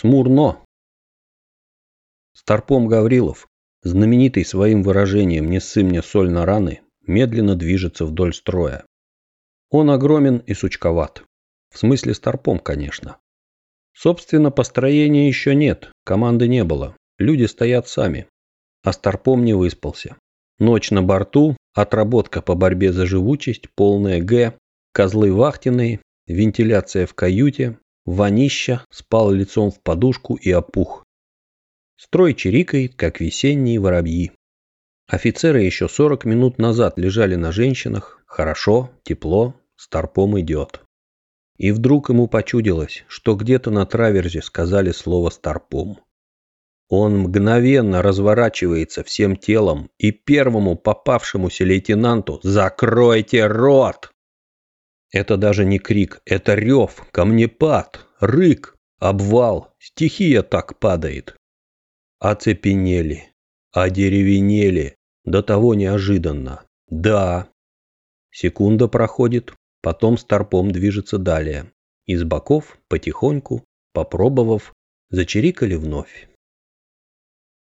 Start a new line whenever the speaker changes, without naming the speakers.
Смурно. Старпом Гаврилов, знаменитый своим выражением «не ссы мне соль на раны», медленно движется вдоль строя. Он огромен и сучковат. В смысле старпом, конечно. Собственно, построения еще нет, команды не было. Люди стоят сами. А старпом не выспался. Ночь на борту, отработка по борьбе за живучесть, полная Г, козлы вахтенные, вентиляция в каюте, вонища, спал лицом в подушку и опух. Строй чирикает, как весенние воробьи. Офицеры еще 40 минут назад лежали на женщинах. Хорошо, тепло, старпом идет. И вдруг ему почудилось, что где-то на траверзе сказали слово «старпом». Он мгновенно разворачивается всем телом и первому попавшемуся лейтенанту «Закройте рот!» Это даже не крик, это рев, камнепад, рык, обвал, стихия так падает. Оцепенели, одеревенели, до того неожиданно. Да. Секунда проходит, потом старпом движется далее. Из боков, потихоньку, попробовав, зачирикали вновь.